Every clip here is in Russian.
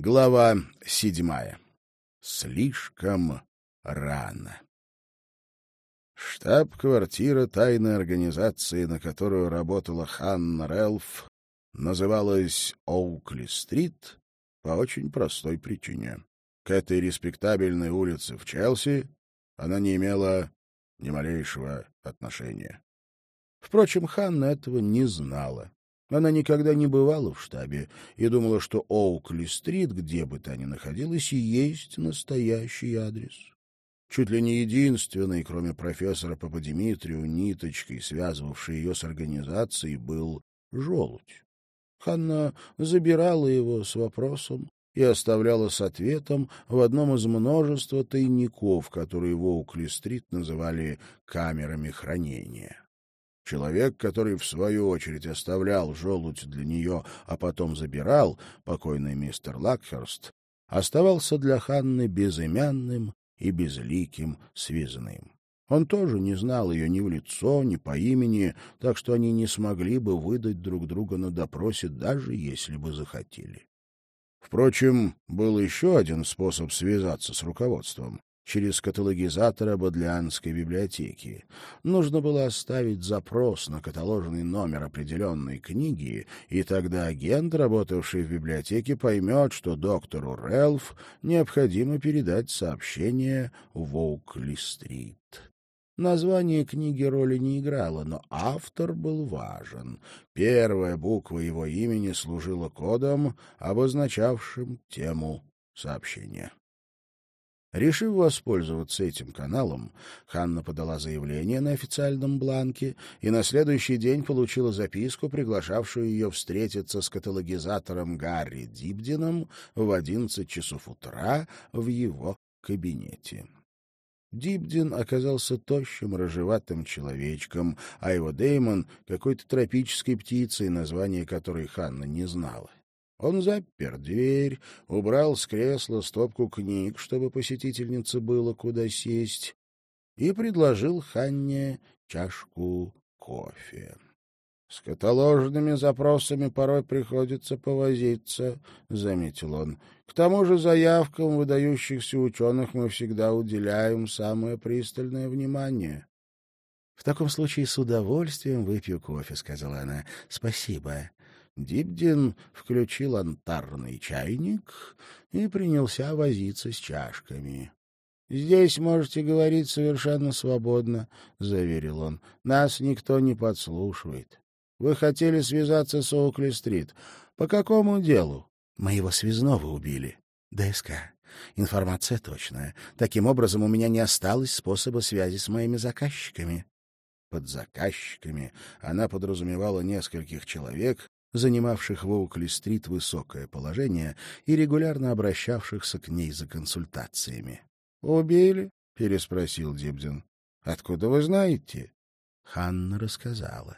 Глава седьмая. Слишком рано. Штаб-квартира тайной организации, на которую работала Ханна Релф, называлась Оукли-стрит по очень простой причине. К этой респектабельной улице в Челси она не имела ни малейшего отношения. Впрочем, Ханна этого не знала. Она никогда не бывала в штабе и думала, что Оукли-стрит, где бы та ни находилась, и есть настоящий адрес. Чуть ли не единственной, кроме профессора Пападимитрию, ниточкой, связывавшей ее с организацией, был желудь. Ханна забирала его с вопросом и оставляла с ответом в одном из множества тайников, которые в Оукли-стрит называли камерами хранения. Человек, который, в свою очередь, оставлял желудь для нее, а потом забирал, покойный мистер Лакхерст, оставался для Ханны безымянным и безликим связным. Он тоже не знал ее ни в лицо, ни по имени, так что они не смогли бы выдать друг друга на допросе, даже если бы захотели. Впрочем, был еще один способ связаться с руководством через каталогизатор Бодлианской библиотеки. Нужно было оставить запрос на каталожный номер определенной книги, и тогда агент, работавший в библиотеке, поймет, что доктору Релф необходимо передать сообщение в Оукли-стрит. Название книги роли не играло, но автор был важен. Первая буква его имени служила кодом, обозначавшим тему сообщения. Решив воспользоваться этим каналом, Ханна подала заявление на официальном бланке и на следующий день получила записку, приглашавшую ее встретиться с каталогизатором Гарри Дибдином в одиннадцать часов утра в его кабинете. Дибдин оказался тощим, рыжеватым человечком, а его Деймон — какой-то тропической птицей, название которой Ханна не знала. Он запер дверь, убрал с кресла стопку книг, чтобы посетительнице было куда сесть, и предложил Ханне чашку кофе. — С каталожными запросами порой приходится повозиться, — заметил он. — К тому же заявкам выдающихся ученых мы всегда уделяем самое пристальное внимание. — В таком случае с удовольствием выпью кофе, — сказала она. — Спасибо. Дибдин включил антарный чайник и принялся возиться с чашками. — Здесь можете говорить совершенно свободно, — заверил он. — Нас никто не подслушивает. Вы хотели связаться с Оукли-стрит. По какому делу? — Моего связного убили. ДСК. Информация точная. Таким образом, у меня не осталось способа связи с моими заказчиками. Под заказчиками она подразумевала нескольких человек, занимавших в Оукли-стрит высокое положение и регулярно обращавшихся к ней за консультациями. — Убили? — переспросил Дибдин. — Откуда вы знаете? Ханна рассказала.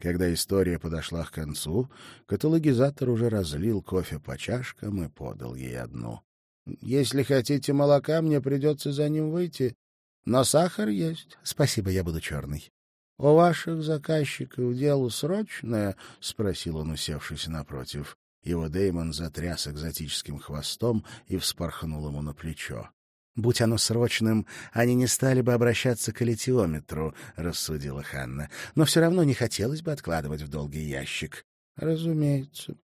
Когда история подошла к концу, каталогизатор уже разлил кофе по чашкам и подал ей одну. — Если хотите молока, мне придется за ним выйти. Но сахар есть. Спасибо, я буду черный. — У ваших заказчиков дело срочное? — спросил он, усевшись напротив. Его Деймон затряс экзотическим хвостом и вспорхнул ему на плечо. «Будь оно срочным, они не стали бы обращаться к литиометру», — рассудила Ханна. «Но все равно не хотелось бы откладывать в долгий ящик». «Разумеется.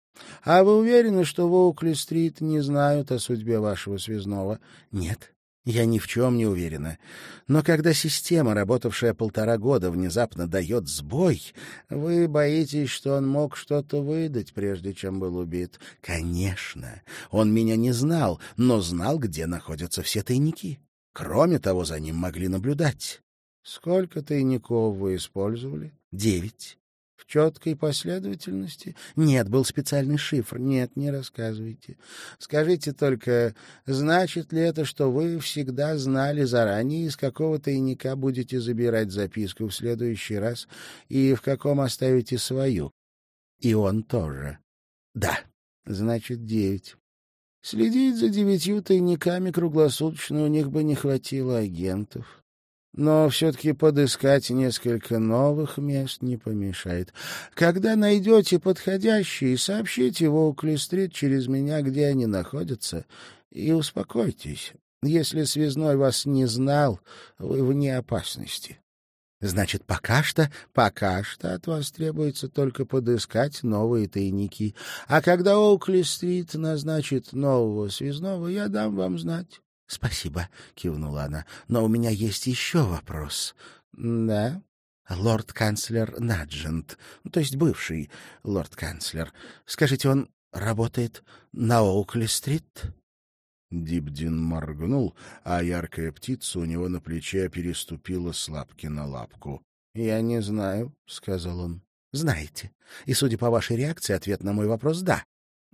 А вы уверены, что в Оукли-стрит не знают о судьбе вашего связного?» «Нет. Я ни в чем не уверена. Но когда система, работавшая полтора года, внезапно дает сбой, вы боитесь, что он мог что-то выдать, прежде чем был убит? Конечно. Он меня не знал, но знал, где находятся все тайники. Кроме того, за ним могли наблюдать. Сколько тайников вы использовали? Девять. Четкой последовательности? Нет, был специальный шифр. Нет, не рассказывайте. Скажите только, значит ли это, что вы всегда знали заранее, из какого тайника будете забирать записку в следующий раз и в каком оставите свою? И он тоже. Да, значит, девять. Следить за девятью тайниками круглосуточно у них бы не хватило агентов. Но все-таки подыскать несколько новых мест не помешает. Когда найдете подходящие, сообщите в Оукли-стрит через меня, где они находятся, и успокойтесь. Если связной вас не знал, вы вне опасности. Значит, пока что, пока что от вас требуется только подыскать новые тайники. А когда Оукли-стрит назначит нового связного, я дам вам знать. — Спасибо, — кивнула она. — Но у меня есть еще вопрос. — Да? Лорд-канцлер Наджент, то есть бывший лорд-канцлер. Скажите, он работает на Оукли-стрит? Дибдин моргнул, а яркая птица у него на плече переступила с лапки на лапку. — Я не знаю, — сказал он. — Знаете. И, судя по вашей реакции, ответ на мой вопрос — да.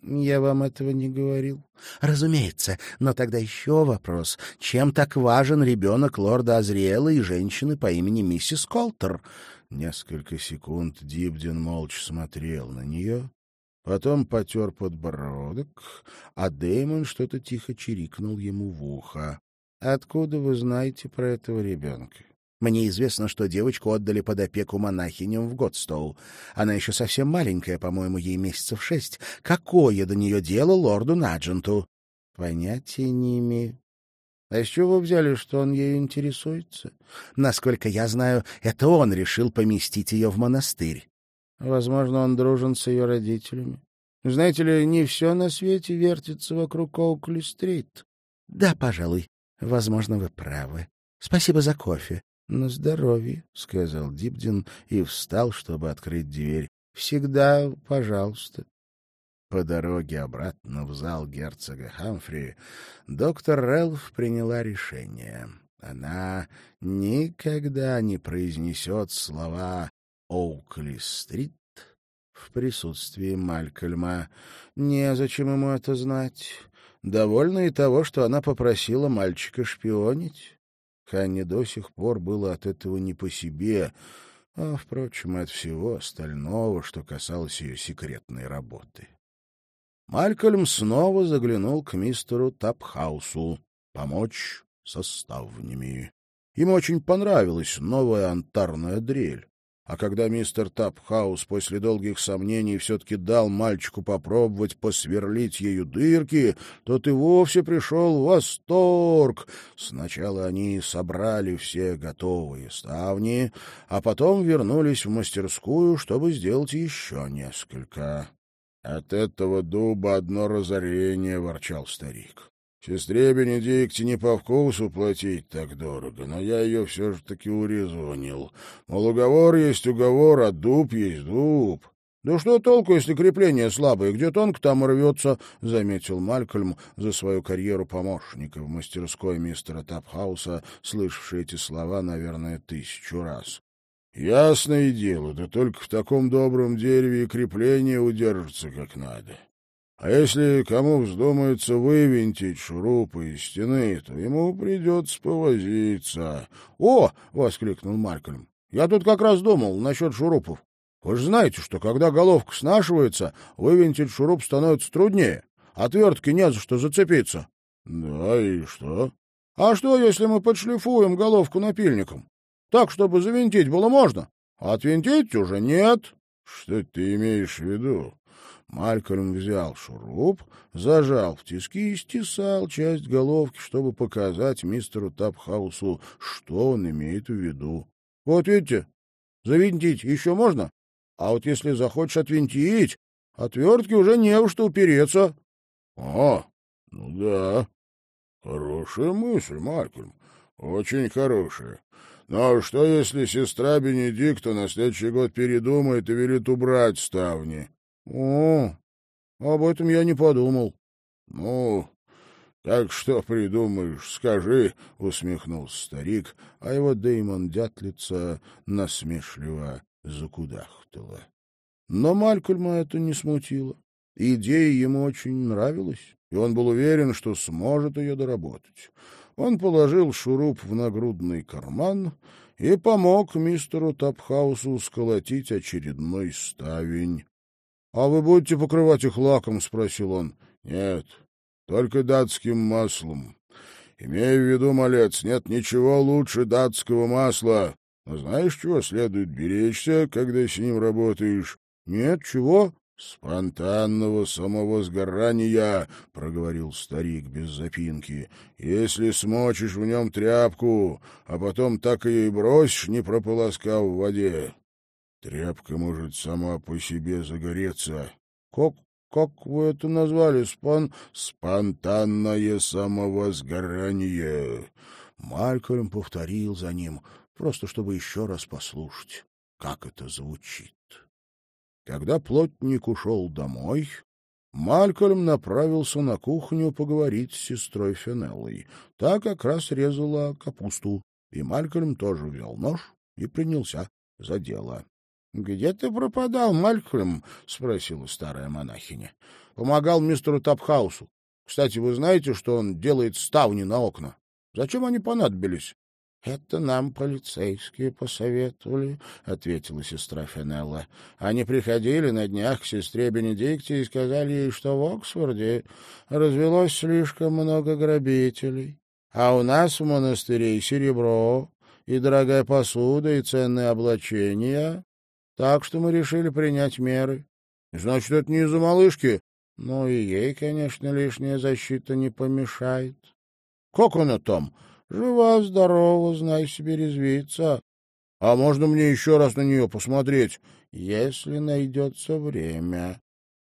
Я вам этого не говорил. Разумеется, но тогда еще вопрос. Чем так важен ребенок лорда Азриэла и женщины по имени миссис Колтер? Несколько секунд Дибдин молча смотрел на нее, потом потер подбородок, а Дэймон что-то тихо чирикнул ему в ухо. — Откуда вы знаете про этого ребенка? Мне известно, что девочку отдали под опеку монахиням в Годстоу. Она еще совсем маленькая, по-моему, ей месяцев шесть. Какое до нее дело лорду Надженту? Понятия не имею. А с чего вы взяли, что он ею интересуется? Насколько я знаю, это он решил поместить ее в монастырь. Возможно, он дружен с ее родителями. Знаете ли, не все на свете вертится вокруг Оукли-стрит. Да, пожалуй. Возможно, вы правы. Спасибо за кофе. — На здоровье, — сказал Дибдин и встал, чтобы открыть дверь. — Всегда пожалуйста. По дороге обратно в зал герцога Хамфри доктор Рэлф приняла решение. Она никогда не произнесет слова «Оукли-стрит» в присутствии Малькольма. Незачем ему это знать. Довольно и того, что она попросила мальчика шпионить. Ханне до сих пор было от этого не по себе, а, впрочем, от всего остального, что касалось ее секретной работы. Малькольм снова заглянул к мистеру Тапхаусу помочь со ставнями. Ему очень понравилась новая антарная дрель. А когда мистер Тапхаус после долгих сомнений все-таки дал мальчику попробовать посверлить ею дырки, тот и вовсе пришел в восторг. Сначала они собрали все готовые ставни, а потом вернулись в мастерскую, чтобы сделать еще несколько. — От этого дуба одно разорение, — ворчал старик. Сестре Бенедикте не по вкусу платить так дорого, но я ее все же таки урезонил. Мол, уговор есть уговор, а дуб есть дуб. «Да что толку, если крепление слабое? Где тонко, там рвется», — заметил Малькольм за свою карьеру помощника в мастерской мистера Тапхауса, слышавший эти слова, наверное, тысячу раз. «Ясное дело, да только в таком добром дереве и крепление удержится как надо. А если кому вздумается вывинтить шурупы из стены, то ему придется повозиться. — О! — воскликнул Маркельм. — Я тут как раз думал насчет шурупов. Вы же знаете, что когда головка снашивается, вывинтить шуруп становится труднее. Отвертки не за что зацепиться. — Да, и что? — А что, если мы подшлифуем головку напильником? Так, чтобы завинтить было можно, а отвинтить уже нет. — Что ты имеешь в виду? Малькольм взял шуруп, зажал в тиски и стесал часть головки, чтобы показать мистеру Тапхаусу, что он имеет в виду. — Вот видите, завинтить еще можно, а вот если захочешь отвинтить, отвертки уже не во что упереться. — А, ну да, хорошая мысль, Малькольм, очень хорошая. Но что, если сестра Бенедикта на следующий год передумает и велит убрать ставни? — О, об этом я не подумал. — Ну, так что придумаешь, скажи, — усмехнулся старик, а его Деймон Дятлица насмешливо закудахтала. Но Малькольма это не смутило. Идея ему очень нравилась, и он был уверен, что сможет ее доработать. Он положил шуруп в нагрудный карман и помог мистеру Тапхаусу сколотить очередной ставень. «А вы будете покрывать их лаком?» — спросил он. «Нет, только датским маслом. Имей в виду, малец, нет ничего лучше датского масла. Но знаешь, чего следует беречься, когда с ним работаешь? Нет, чего? «Спонтанного самовозгорания», — проговорил старик без запинки. «Если смочишь в нем тряпку, а потом так ее и бросишь, не прополоскав в воде, тряпка может сама по себе загореться». «Как, как вы это назвали? Спон...» «Спонтанное самовозгорание». Малькольм повторил за ним, просто чтобы еще раз послушать, как это звучит. Когда плотник ушел домой, Малькольм направился на кухню поговорить с сестрой Фенеллой. Та как раз резала капусту, и Малькольм тоже взял нож и принялся за дело. — Где ты пропадал, Малькольм? — спросила старая монахиня. — Помогал мистеру Тапхаусу. Кстати, вы знаете, что он делает ставни на окна? Зачем они понадобились? — Это нам полицейские посоветовали, — ответила сестра Фенелла. Они приходили на днях к сестре Бенедикте и сказали ей, что в Оксфорде развелось слишком много грабителей, а у нас в монастыре серебро, и дорогая посуда, и ценные облачения, так что мы решили принять меры. — Значит, это не из-за малышки? — Ну и ей, конечно, лишняя защита не помешает. — Как она там? Жива-здорова, знай себе, резвится. А можно мне еще раз на нее посмотреть? Если найдется время.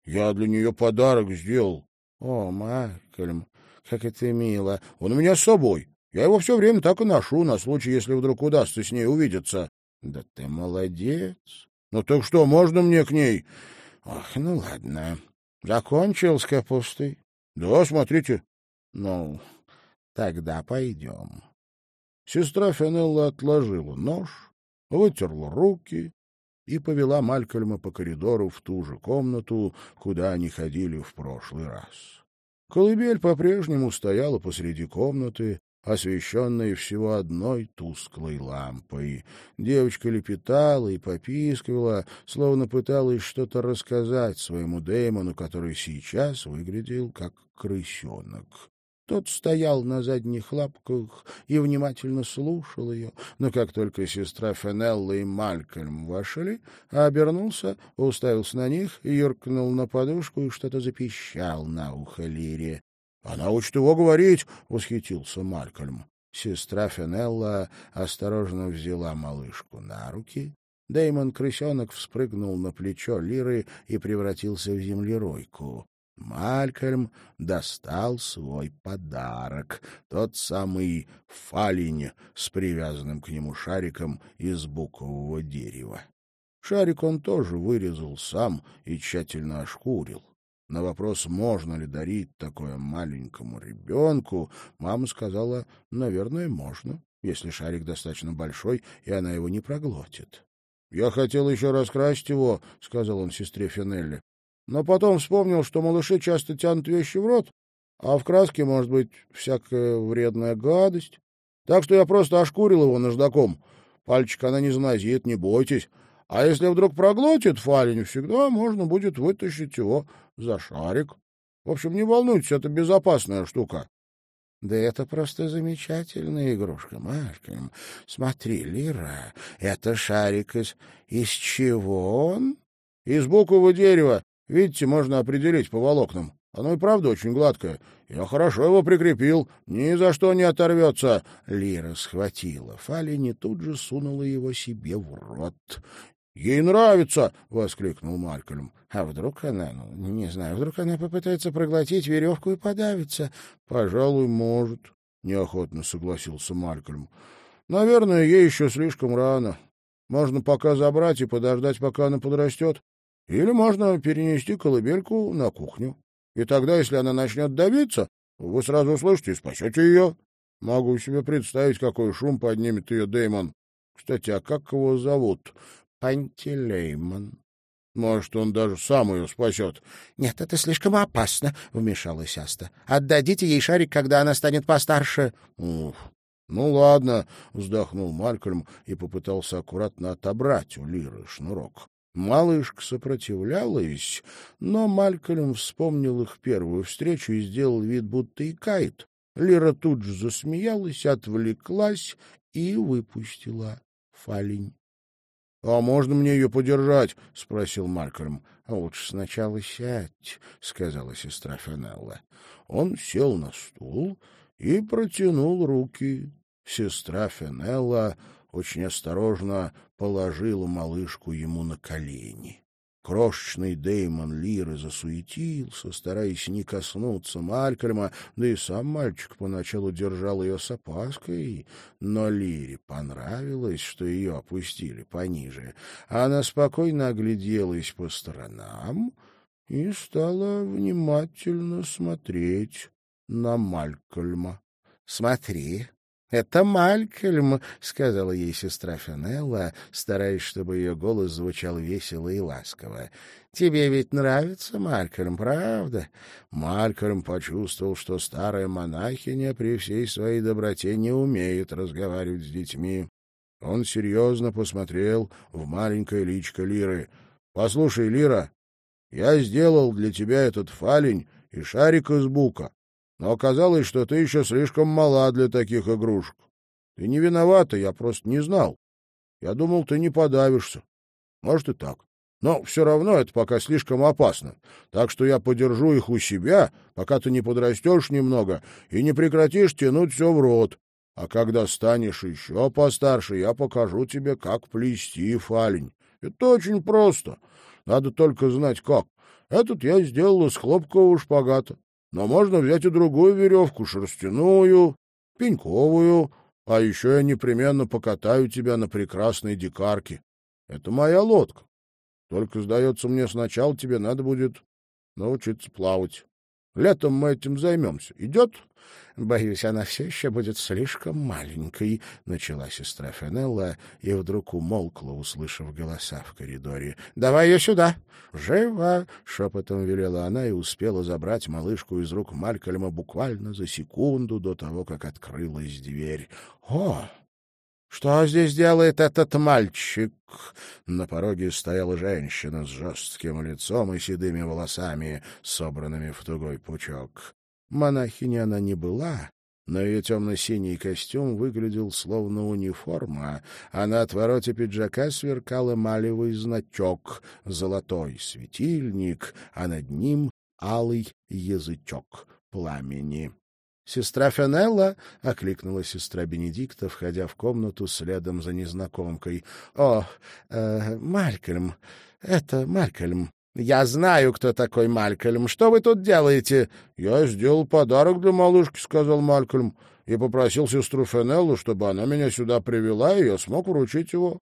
Я для нее подарок сделал. О, Малькольм, как это мило. Он у меня с собой. Я его все время так и ношу, на случай, если вдруг удастся с ней увидеться. Да ты молодец. Ну так что, можно мне к ней? Ох, ну ладно. Закончил с капустой? Да, смотрите. Ну, Тогда пойдем. Сестра Фенелла отложила нож, вытерла руки и повела Малькольма по коридору в ту же комнату, куда они ходили в прошлый раз. Колыбель по-прежнему стояла посреди комнаты, освещенной всего одной тусклой лампой. Девочка лепетала и попискивала, словно пыталась что-то рассказать своему Дэймону, который сейчас выглядел как крысенок. Тот стоял на задних лапках и внимательно слушал ее, но как только сестра Фенелла и Малькольм вошли, обернулся, уставился на них, юркнул на подушку и что-то запищал на ухо Лире. — Она учит его говорить! — восхитился Малькольм. Сестра Фенелла осторожно взяла малышку на руки. Дэймон Крысенок вспрыгнул на плечо Лиры и превратился в землеройку. Малькольм достал свой подарок, тот самый фалень с привязанным к нему шариком из букового дерева. Шарик он тоже вырезал сам и тщательно ошкурил. На вопрос, можно ли дарить такое маленькому ребенку, мама сказала, наверное, можно, если шарик достаточно большой, и она его не проглотит. — Я хотел еще раскрасить его, — сказал он сестре Финелли но потом вспомнил, что малыши часто тянут вещи в рот, а в краске может быть всякая вредная гадость. Так что я просто ошкурил его наждаком. Пальчик она не зназит, не бойтесь. А если вдруг проглотит фалень, всегда можно будет вытащить его за шарик. В общем, не волнуйтесь, это безопасная штука. — Да это просто замечательная игрушка, Машка. Смотри, Лира, это шарик из... Из чего он? — Из букового дерева. Видите, можно определить по волокнам. Оно и правда очень гладкое. Я хорошо его прикрепил, ни за что не оторвется. Лира схватила Фалини тут же сунула его себе в рот. «Ей нравится!» — воскликнул Малькольм. «А вдруг она, ну, не знаю, вдруг она попытается проглотить веревку и подавится?» «Пожалуй, может», — неохотно согласился Малькольм. «Наверное, ей еще слишком рано. Можно пока забрать и подождать, пока она подрастет. Или можно перенести колыбельку на кухню. И тогда, если она начнет давиться, вы сразу услышите и спасете ее. Могу себе представить, какой шум поднимет ее Дэймон. Кстати, а как его зовут? Пантелеймон. Может, он даже сам ее спасет. — Нет, это слишком опасно, — вмешалась Аста. — Отдадите ей шарик, когда она станет постарше. — ну ладно, — вздохнул Малькольм и попытался аккуратно отобрать у Лиры шнурок. Малышка сопротивлялась, но Малькольм вспомнил их первую встречу и сделал вид, будто икает. Лира тут же засмеялась, отвлеклась и выпустила фалень. — А можно мне ее подержать? — спросил Малькольм. — Лучше сначала сядь, — сказала сестра Фенелла. Он сел на стул и протянул руки. Сестра Фенелла очень осторожно положила малышку ему на колени. Крошечный Деймон Лиры засуетился, стараясь не коснуться Малькольма, да и сам мальчик поначалу держал ее с опаской, но Лире понравилось, что ее опустили пониже. Она спокойно огляделась по сторонам и стала внимательно смотреть на Малькольма. — Смотри, — Это Малькольм, — сказала ей сестра Фенелла, стараясь, чтобы ее голос звучал весело и ласково. — Тебе ведь нравится Малькольм, правда? Малькольм почувствовал, что старая монахиня при всей своей доброте не умеет разговаривать с детьми. Он серьезно посмотрел в маленькое личко Лиры. — Послушай, Лира, я сделал для тебя этот фалень и шарик из бука но оказалось, что ты еще слишком мала для таких игрушек. Ты не виновата, я просто не знал. Я думал, ты не подавишься. Может и так. Но все равно это пока слишком опасно. Так что я подержу их у себя, пока ты не подрастешь немного и не прекратишь тянуть все в рот. А когда станешь еще постарше, я покажу тебе, как плести фалень. Это очень просто. Надо только знать, как. Этот я сделал из хлопкового шпагата. Но можно взять и другую веревку, шерстяную, пеньковую, а еще я непременно покатаю тебя на прекрасной дикарке. Это моя лодка. Только, сдается мне, сначала тебе надо будет научиться плавать. Летом мы этим займемся. Идет? — Боюсь, она все еще будет слишком маленькой, — начала сестра Фенелла и вдруг умолкла, услышав голоса в коридоре. — Давай ее сюда! — Живо! — шепотом велела она и успела забрать малышку из рук Малькольма буквально за секунду до того, как открылась дверь. — О! «Что здесь делает этот мальчик?» На пороге стояла женщина с жестким лицом и седыми волосами, собранными в тугой пучок. Монахиня она не была, но ее темно-синий костюм выглядел словно униформа, а на отвороте пиджака сверкал эмалевый значок, золотой светильник, а над ним алый язычок пламени. «Сестра Фенелла!» — окликнула сестра Бенедикта, входя в комнату следом за незнакомкой. «О, э, Малькольм! Это Малькольм!» «Я знаю, кто такой Малькольм. Что вы тут делаете?» «Я сделал подарок для малышки», — сказал Малькольм, «и попросил сестру Фенеллу, чтобы она меня сюда привела, и я смог вручить его».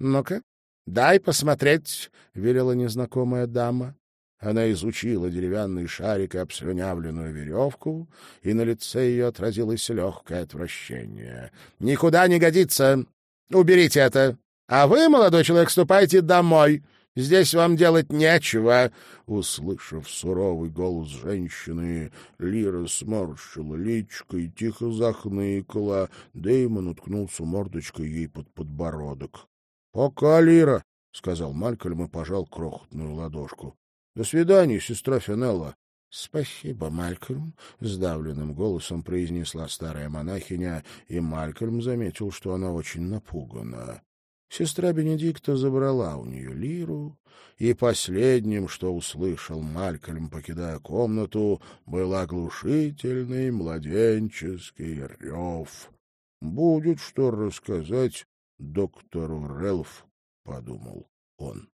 «Ну-ка, дай посмотреть», — велела незнакомая дама. Она изучила деревянный шарик и обслюнявленную веревку, и на лице ее отразилось легкое отвращение. «Никуда не годится! Уберите это! А вы, молодой человек, ступайте домой! Здесь вам делать нечего!» Услышав суровый голос женщины, Лира сморщила личко и тихо захныкала. Дэймон уткнулся мордочкой ей под подбородок. — Пока, Лира, — сказал Малькольм и пожал крохотную ладошку. — До свидания, сестра Финелла. — Спасибо, Малькольм, — сдавленным голосом произнесла старая монахиня, и Малькольм заметил, что она очень напугана. Сестра Бенедикта забрала у нее лиру, и последним, что услышал Малькольм, покидая комнату, был оглушительный младенческий рев. «Будет что рассказать доктору Релф», — подумал он.